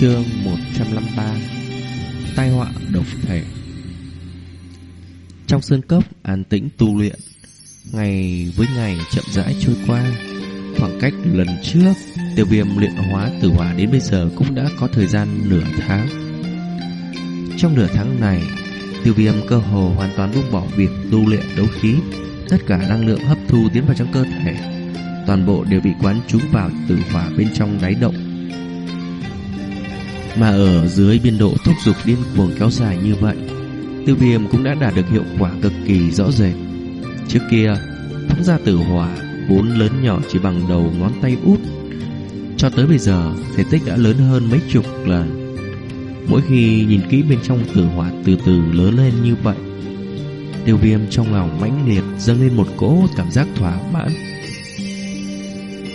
Chương 153 Tai họa độc thể. Trong sơn cốc an tĩnh tu luyện, Ngày với ngày chậm rãi trôi qua, Khoảng cách lần trước Tiêu viêm luyện hóa tử hỏa đến bây giờ Cũng đã có thời gian nửa tháng. Trong nửa tháng này, Tiêu viêm cơ hồ hoàn toàn buông bỏ việc tu luyện đấu khí, Tất cả năng lượng hấp thu tiến vào trong cơ thể, Toàn bộ đều bị quán trú vào tử hỏa bên trong đáy động mà ở dưới biên độ thúc dục điên cuồng kéo dài như vậy Tiêu viêm cũng đã đạt được hiệu quả cực kỳ rõ rệt. Trước kia, Phóng ra tử hỏa, Vốn lớn nhỏ chỉ bằng đầu ngón tay út. Cho tới bây giờ, Thể tích đã lớn hơn mấy chục lần. Mỗi khi nhìn kỹ bên trong tử hỏa Từ từ lớn lên như vậy Tiêu viêm trong lòng mãnh liệt Dâng lên một cỗ cảm giác thỏa mãn.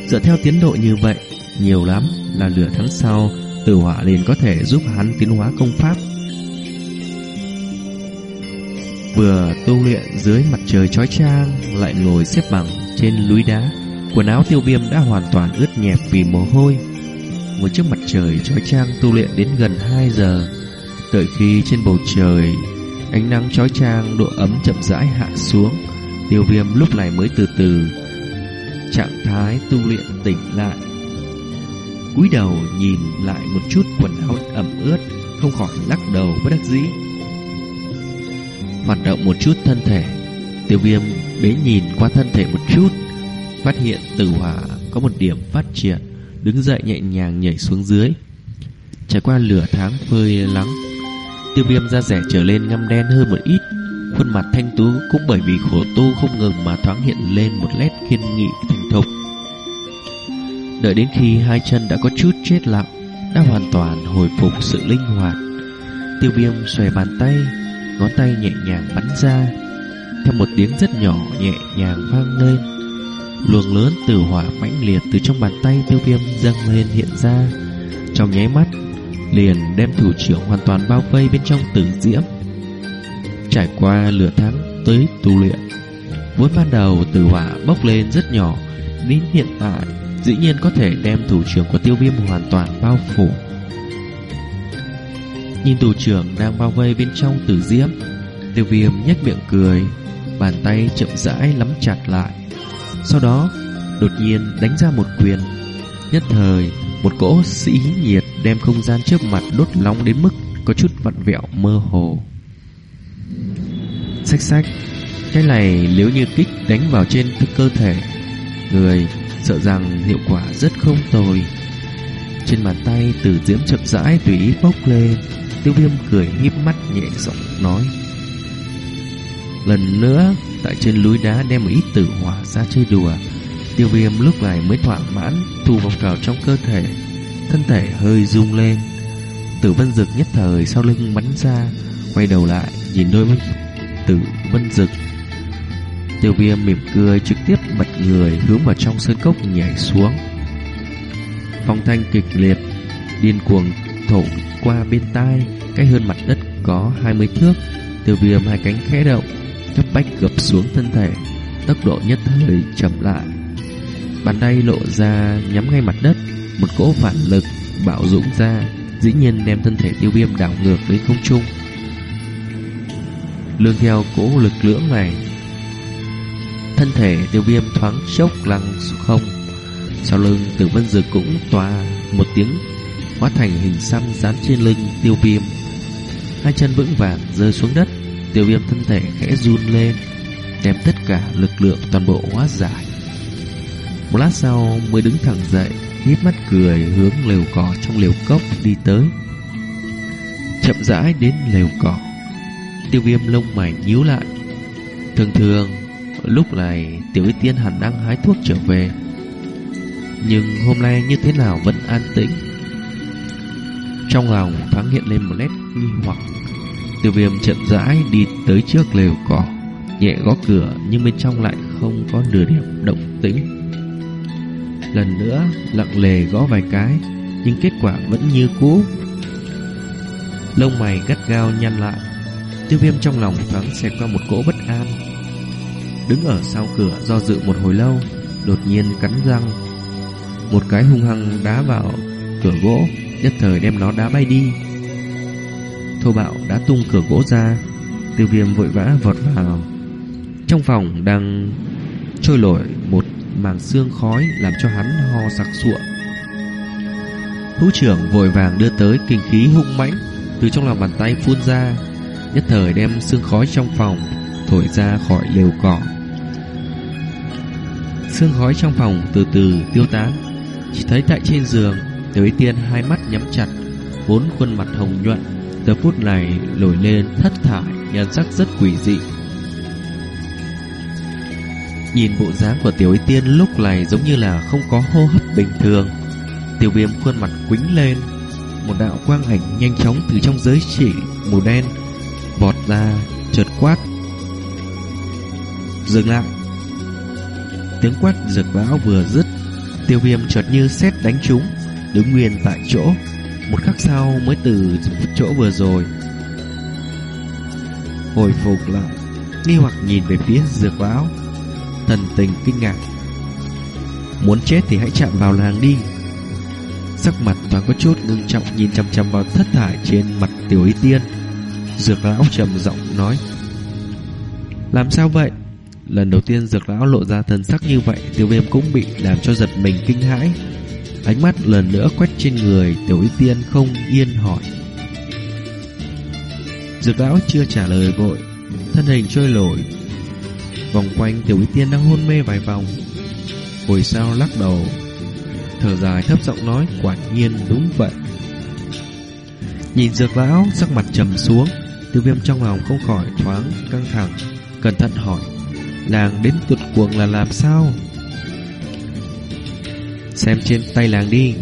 Dựa theo tiến độ như vậy, Nhiều lắm là lửa tháng sau Tử hỏa liền có thể giúp hắn tiến hóa công pháp. Vừa tu luyện dưới mặt trời chói chang, Lại ngồi xếp bằng trên núi đá, Quần áo tiêu viêm đã hoàn toàn ướt nhẹp vì mồ hôi. Một trước mặt trời chói chang tu luyện đến gần 2 giờ, Đợi khi trên bầu trời Ánh nắng chói chang, độ ấm chậm rãi hạ xuống, Tiêu viêm lúc này mới từ từ Trạng thái tu luyện tỉnh lại cúi đầu nhìn lại một chút quần áo ẩm ướt, không khỏi lắc đầu bất đắc dĩ. Hoạt động một chút thân thể, tiêu viêm bế nhìn qua thân thể một chút, phát hiện tử hỏa có một điểm phát triển, đứng dậy nhẹ nhàng nhảy xuống dưới. Trải qua lửa tháng phơi lắng, tiêu viêm da rẻ trở lên ngăm đen hơn một ít, khuôn mặt thanh tú cũng bởi vì khổ tu không ngừng mà thoáng hiện lên một nét kiên nghị thành thục. Đợi đến khi hai chân đã có chút chết lặng, Đã hoàn toàn hồi phục sự linh hoạt. Tiêu viêm xòe bàn tay, Ngón tay nhẹ nhàng bắn ra. Theo một tiếng rất nhỏ nhẹ nhàng vang lên, Luồng lớn từ hỏa mãnh liệt Từ trong bàn tay tiêu viêm dâng lên hiện ra. Trong nháy mắt, Liền đem thủ trưởng hoàn toàn bao vây bên trong tử diễm. Trải qua lửa tháng tới tu luyện, Vốn ban đầu tử hỏa bốc lên rất nhỏ, Đến hiện tại dĩ nhiên có thể đem thủ trưởng của tiêu viêm hoàn toàn bao phủ. Nhìn thủ trưởng đang bao vây bên trong tử diễm, tiêu viêm nhếch miệng cười, bàn tay chậm rãi nắm chặt lại. Sau đó, đột nhiên đánh ra một quyền. Nhất thời, một cỗ sĩ nhiệt đem không gian trước mặt đốt nóng đến mức có chút vặn vẹo mơ hồ. Xách xách, cái này nếu như kích đánh vào trên cơ thể, người Sợ rằng hiệu quả rất không tồi. Trên bàn tay từ diễm chậm rãi tùy ý bốc lên, Tiêu viêm cười híp mắt nhẹ giọng nói. Lần nữa, Tại trên núi đá đem một ít tử hỏa ra chơi đùa, Tiêu viêm lúc này mới thỏa mãn, Thu vòng vào trong cơ thể, Thân thể hơi rung lên. Tử vân dực nhất thời sau lưng bắn ra, Quay đầu lại Nhìn đôi mắt tử vân dực. Tiêu viêm mỉm cười trực tiếp bật người hướng vào trong sơn cốc nhảy xuống. Phong thanh kịch liệt, điên cuồng thổi qua bên tai, cách hơn mặt đất có 20 thước. Tiêu viêm hai cánh khẽ động, cấp bách gập xuống thân thể, tốc độ nhất thời chậm lại. Bàn tay lộ ra nhắm ngay mặt đất, một cỗ phản lực bạo dũng ra, dĩ nhiên đem thân thể tiêu viêm đảo ngược với không trung. Lương theo cỗ lực lưỡng này Thân thể tiêu viêm thoáng chốc lăng không. Sau lưng tử vân dược cũng tòa một tiếng, Hóa thành hình xăm dán trên lưng tiêu viêm. Hai chân vững vàng rơi xuống đất, Tiêu viêm thân thể khẽ run lên, Đem tất cả lực lượng toàn bộ hóa giải. Một lát sau mới đứng thẳng dậy híp mắt cười hướng lều cỏ trong lều cốc đi tới. Chậm rãi đến lều cỏ, Tiêu viêm lông mày nhíu lại. Thường thường Lúc này Tiểu Y Tiên hẳn đang hái thuốc trở về. Nhưng hôm nay như thế nào vẫn an tĩnh. Trong lòng thoáng hiện lên một nét nghi hoặc. Tiêu viêm chậm rãi đi tới trước lều cỏ, Nhẹ gõ cửa nhưng bên trong lại không có nửa điểm động tĩnh. Lần nữa lặng lề gõ vài cái, Nhưng kết quả vẫn như cũ. Lông mày gắt gao nhăn lại. Tiêu viêm trong lòng thoáng xẹt qua một cỗ bất an. Đứng ở sau cửa do dự một hồi lâu, Đột nhiên cắn răng. Một cái hung hăng đá vào cửa gỗ, Nhất thời đem nó đá bay đi. Thô bạo đã tung cửa gỗ ra, Tiêu viêm vội vã vọt vào. Trong phòng đang trôi nổi một màng xương khói Làm cho hắn ho sặc sụa. Thú trưởng vội vàng đưa tới kinh khí hung mãnh Từ trong lòng bàn tay phun ra, Nhất thời đem xương khói trong phòng Thổi ra khỏi lều cỏ. Sương khói trong phòng từ từ tiêu tán. Chỉ thấy tại trên giường, Tiểu Y tiên hai mắt nhắm chặt, Bốn khuôn mặt hồng nhuận, Giờ phút này nổi lên thất thải, Nhan sắc rất quỷ dị. Nhìn bộ dáng của tiểu Y tiên lúc này Giống như là không có hô hấp bình thường. Tiểu viêm khuôn mặt quính lên, Một đạo quang ảnh nhanh chóng Từ trong giới chỉ màu đen Vọt ra, chợt quát. Dừng lại. Tiếng quát rực lão vừa dứt, Tiêu viêm chợt như sét đánh trúng, Đứng nguyên tại chỗ, Một khắc sau mới từ chỗ vừa rồi. Hồi phục lại, Nghi hoặc nhìn về phía dược lão Thần tình kinh ngạc. Muốn chết thì hãy chạm vào làng đi. Sắc mặt thoáng có chút ngưng trọng, Nhìn chăm chăm vào thất thải trên mặt tiểu y tiên. Dược lão trầm giọng nói. Làm sao vậy? Lần đầu tiên dược lão lộ ra thân sắc như vậy Tiêu viêm cũng bị làm cho giật mình kinh hãi. Ánh mắt lần nữa quét trên người Tiểu y tiên không yên hỏi. Dược lão chưa trả lời vội, Thân hình trôi nổi Vòng quanh tiểu y tiên đang hôn mê vài vòng. Hồi sau lắc đầu, Thở dài thấp giọng nói, Quả nhiên đúng vậy. Nhìn dược lão, sắc mặt trầm xuống Tiêu viêm trong lòng không khỏi thoáng căng thẳng, Cẩn thận hỏi Làng đến tuột cuồng là làm sao? Xem trên tay làng đi.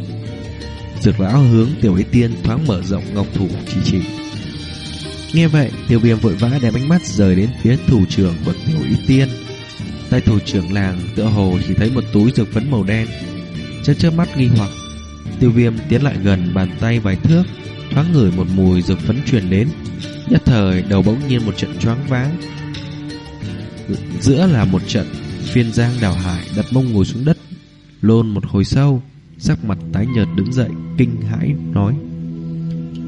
Dược lão hướng tiểu y tiên thoáng mở rộng ngọc thủ chỉ chỉ. Nghe vậy, tiêu viêm vội vã đem ánh mắt rời đến phía thủ trưởng của tiểu y tiên. Tay thủ trưởng làng tựa hồ chỉ thấy một túi dược phấn màu đen. Chớp chớp mắt nghi hoặc, Tiêu viêm tiến lại gần bàn tay vài thước, Thoáng ngửi một mùi dược phấn truyền đến. Nhất thời đầu bỗng nhiên một trận choáng váng. Giữa là một trận, Phiên giang đảo hải đặt mông ngồi xuống đất. Lôn một hồi sâu Sắc mặt tái nhợt đứng dậy, Kinh hãi nói,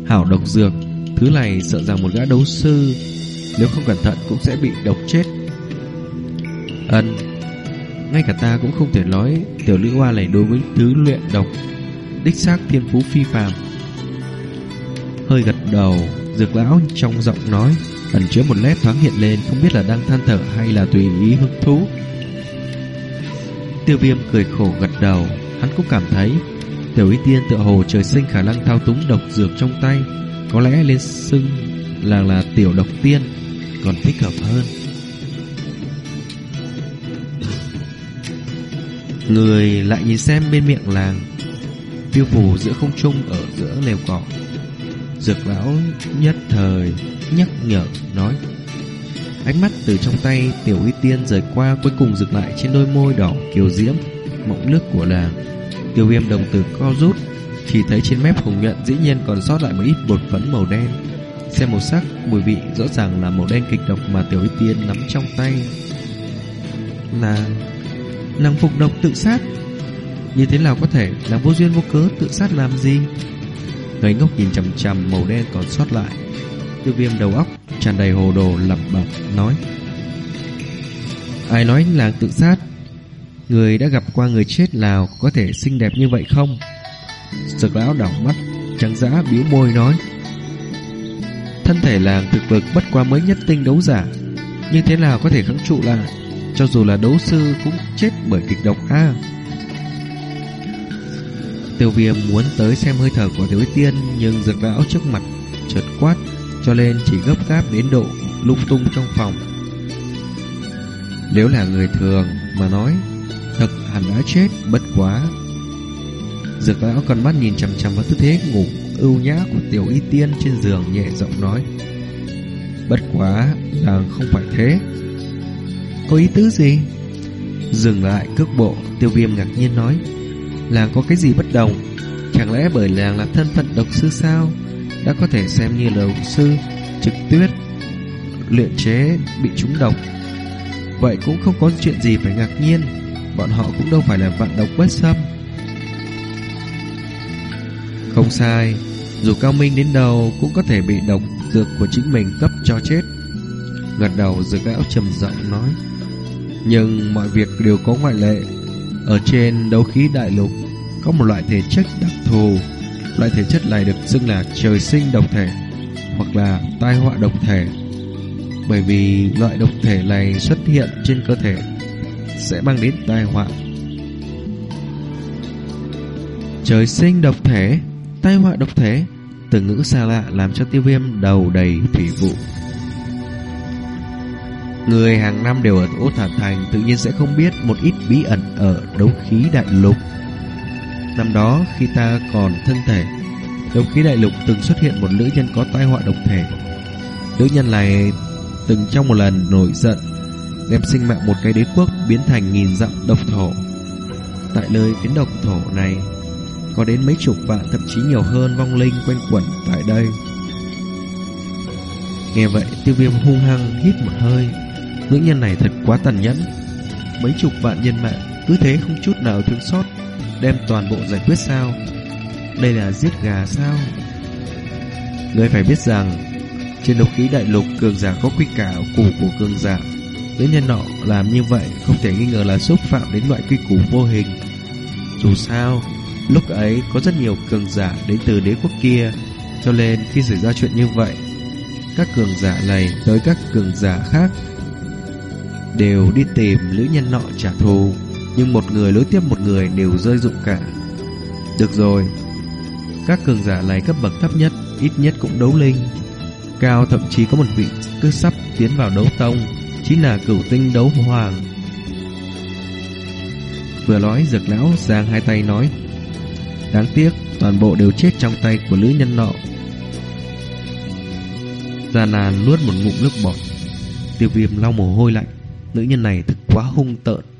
Hảo độc dược, Thứ này sợ rằng một gã đấu sư, Nếu không cẩn thận cũng sẽ bị độc chết. Ân, Ngay cả ta cũng không thể nói, Tiểu nữ hoa này đối với thứ luyện độc, Đích xác thiên phú phi phàm. Hơi gật đầu, Dược lão trong giọng nói ẩn chứa một nét thoáng hiện lên không biết là đang than thở hay là tùy ý hứng thú. Tiêu viêm cười khổ gật đầu, hắn cũng cảm thấy tiểu y tiên tựa hồ trời sinh khả năng thao túng độc dược trong tay, có lẽ lên xưng là là tiểu độc tiên còn thích hợp hơn. Người lại nhìn xem bên miệng làng Tiêu phù giữa không trung ở giữa lều cỏ Dược lão nhất thời nhắc nhở nói. Ánh mắt từ trong tay tiểu uy tiên rời qua cuối cùng dừng lại trên đôi môi đỏ kiều diễm mộng nước của nàng Tiêu viêm đồng tử co rút Chỉ thấy trên mép hồng nhuận dĩ nhiên còn sót lại một ít bột phấn màu đen. Xem màu sắc, mùi vị rõ ràng là màu đen kịch độc mà tiểu uy tiên nắm trong tay. Nàng... Nàng phục độc tự sát. Như thế nào có thể Nàng vô duyên vô cớ tự sát làm gì? Ngây ngốc nhìn chằm chằm màu đen còn sót lại. Tiêu viêm đầu óc, tràn đầy hồ đồ lẩm bẩm, nói. Ai nói là tự sát? Người đã gặp qua người chết nào Có thể xinh đẹp như vậy không? Sực lão đảo mắt, Trắng giã bĩu môi nói. Thân thể làng thực lực bất qua mới nhất tinh đấu giả, Như thế nào có thể kháng trụ lại Cho dù là đấu sư cũng chết bởi kịch độc a. Tiêu viêm muốn tới xem hơi thở của tiểu tiên, Nhưng dược lão trước mặt chợt quát cho nên chỉ gấp gáp đến độ lung tung trong phòng. Nếu là người thường mà nói, thật hẳn đã chết bất quá. Dược lão còn mắt nhìn chằm chằm vào tư thế ngủ ưu nhã của tiểu y tiên trên giường nhẹ giọng nói. Bất quá, là không phải thế. Có ý tứ gì? Dừng lại cước bộ, tiêu viêm ngạc nhiên nói. Làng có cái gì bất đồng? Chẳng lẽ bởi làng là thân phận độc sư sao? Đã có thể xem như là sư trực tuyết luyện chế bị trúng độc. Vậy cũng không có chuyện gì phải ngạc nhiên, bọn họ cũng đâu phải là vạn độc bất xâm. Không sai Dù cao minh đến đâu Cũng có thể bị độc dược của chính mình cấp cho chết Gật đầu dược lão trầm giọng nói Nhưng mọi việc đều có ngoại lệ Ở trên đấu khí đại lục Có một loại thể chất đặc thù Loại thể chất này được xưng là trời sinh độc thể Hoặc là tai họa độc thể. Bởi vì loại độc thể này xuất hiện trên cơ thể Sẽ mang đến tai họa. Trời sinh độc thể, Tai họa độc thể, Từ ngữ xa lạ làm cho tiêu viêm đầu đầy thủy vụ. Người hàng năm đều ở Ô Thản Thành Tự nhiên sẽ không biết một ít bí ẩn ở đấu khí đại lục. Năm đó, khi ta còn thân thể, Đồng khí đại lục từng xuất hiện một nữ nhân có tai họa độc thể. Nữ nhân này từng trong một lần nổi giận, Đem sinh mạng một cái đế quốc biến thành nghìn dặm độc thổ. Tại nơi phiến độc thổ này, Có đến mấy chục vạn, thậm chí nhiều hơn vong linh quanh quẩn tại đây. Nghe vậy, tiêu viêm hung hăng hít một hơi. Nữ nhân này thật quá tàn nhẫn. Mấy chục vạn nhân mạng, Cứ thế không chút nào thương xót. Đem toàn bộ giải quyết sao? Đây là giết gà sao? Ngươi phải biết rằng, Trên độc khí đại lục, cường giả có quy cả củ của cường giả, Nữ nhân nọ làm như vậy Không thể nghi ngờ là xúc phạm đến loại quy củ vô hình. Dù sao, Lúc ấy có rất nhiều cường giả đến từ đế quốc kia, Cho nên khi xảy ra chuyện như vậy, Các cường giả này tới các cường giả khác Đều đi tìm nữ nhân nọ trả thù. Nhưng một người nối tiếp một người đều rơi dụng cả. Được rồi, Các cường giả này cấp bậc thấp nhất, Ít nhất cũng đấu linh. Cao thậm chí có một vị cứ sắp tiến vào đấu tông, Chính là cửu tinh đấu hoàng. Vừa nói, dược lão giang hai tay nói, Đáng tiếc, toàn bộ đều chết trong tay của nữ nhân nọ. Gia nàn nuốt một ngụm nước bọt. Tiêu viêm lau mồ hôi lạnh. Nữ nhân này thật quá hung tợn.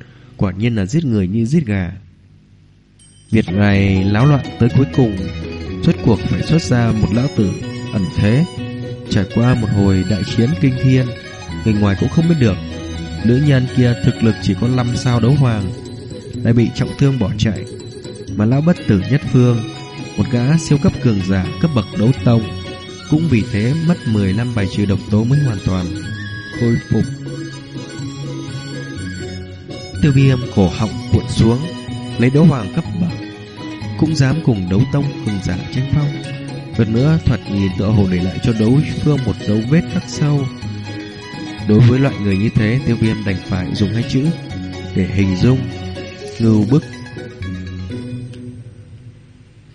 Quả nhiên là giết người như giết gà. Việc này láo loạn tới cuối cùng Xuất cuộc phải xuất ra một lão tử ẩn thế. Trải qua một hồi đại chiến kinh thiên, Người ngoài cũng không biết được. Nữ nhân kia thực lực chỉ có 5 sao đấu hoàng Lại bị trọng thương bỏ chạy. Mà lão bất tử nhất phương, Một gã siêu cấp cường giả cấp bậc đấu tông, Cũng vì thế mất 10 năm bài trừ độc tố mới hoàn toàn Khôi phục. Tiêu viêm cổ họng cuộn xuống, Lấy đấu hoàng cấp bậc, Cũng dám cùng đấu tông cường giả tranh phong. Hơn nữa thuật nhìn tựa hồ để lại cho đấu phương một dấu vết khắc sâu. Đối với loại người như thế, Tiêu viêm đành phải dùng hai chữ Để hình dung. Ngưu bức.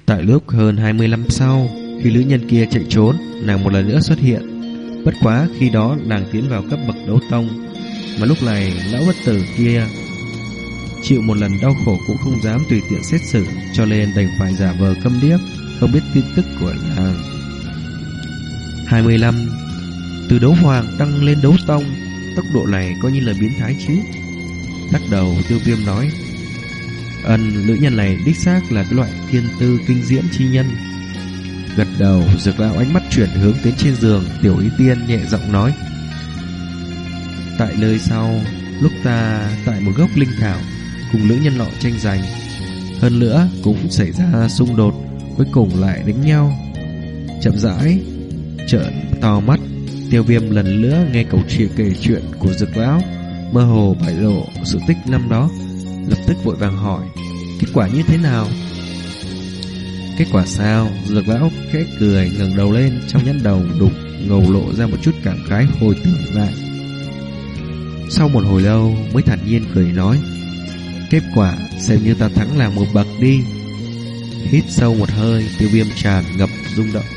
Tại lúc hơn 20 năm sau, Khi nữ nhân kia chạy trốn, Nàng một lần nữa xuất hiện. Bất quá khi đó nàng tiến vào cấp bậc đấu tông, Mà lúc này lão bất tử kia Chịu một lần đau khổ cũng không dám tùy tiện xét xử, Cho nên đành phải giả vờ câm điếc, Không biết tin tức của nàng. 25 Từ đấu hoàng tăng lên đấu tông, Tốc độ này coi như là biến thái chứ. Lắc đầu, tiêu viêm nói, Ân, nữ nhân này đích xác là cái loại thiên tư kinh diễm chi nhân. Gật đầu Dược lão ánh mắt chuyển hướng đến trên giường, Tiểu ý tiên nhẹ giọng nói, Tại nơi sau, Lúc ta tại một gốc linh thảo cùng nữ nhân lọ tranh giành. Hơn nữa cũng xảy ra xung đột, cuối cùng lại đánh nhau. Chậm rãi, trợn to mắt, tiêu viêm lần nữa nghe cầu chuyện kể chuyện của dực lão, mơ hồ bại lộ sự tích năm đó, lập tức vội vàng hỏi, kết quả như thế nào? Kết quả sao? Dược lão khẽ cười ngẩng đầu lên trong nhẫn đầu đục ngầu lộ ra một chút cảm khái hồi tưởng lại. Sau một hồi lâu mới thản nhiên cười nói Kết quả xem như ta thắng là một bậc đi. Hít sâu một hơi, Tiêu viêm tràn ngập rung động.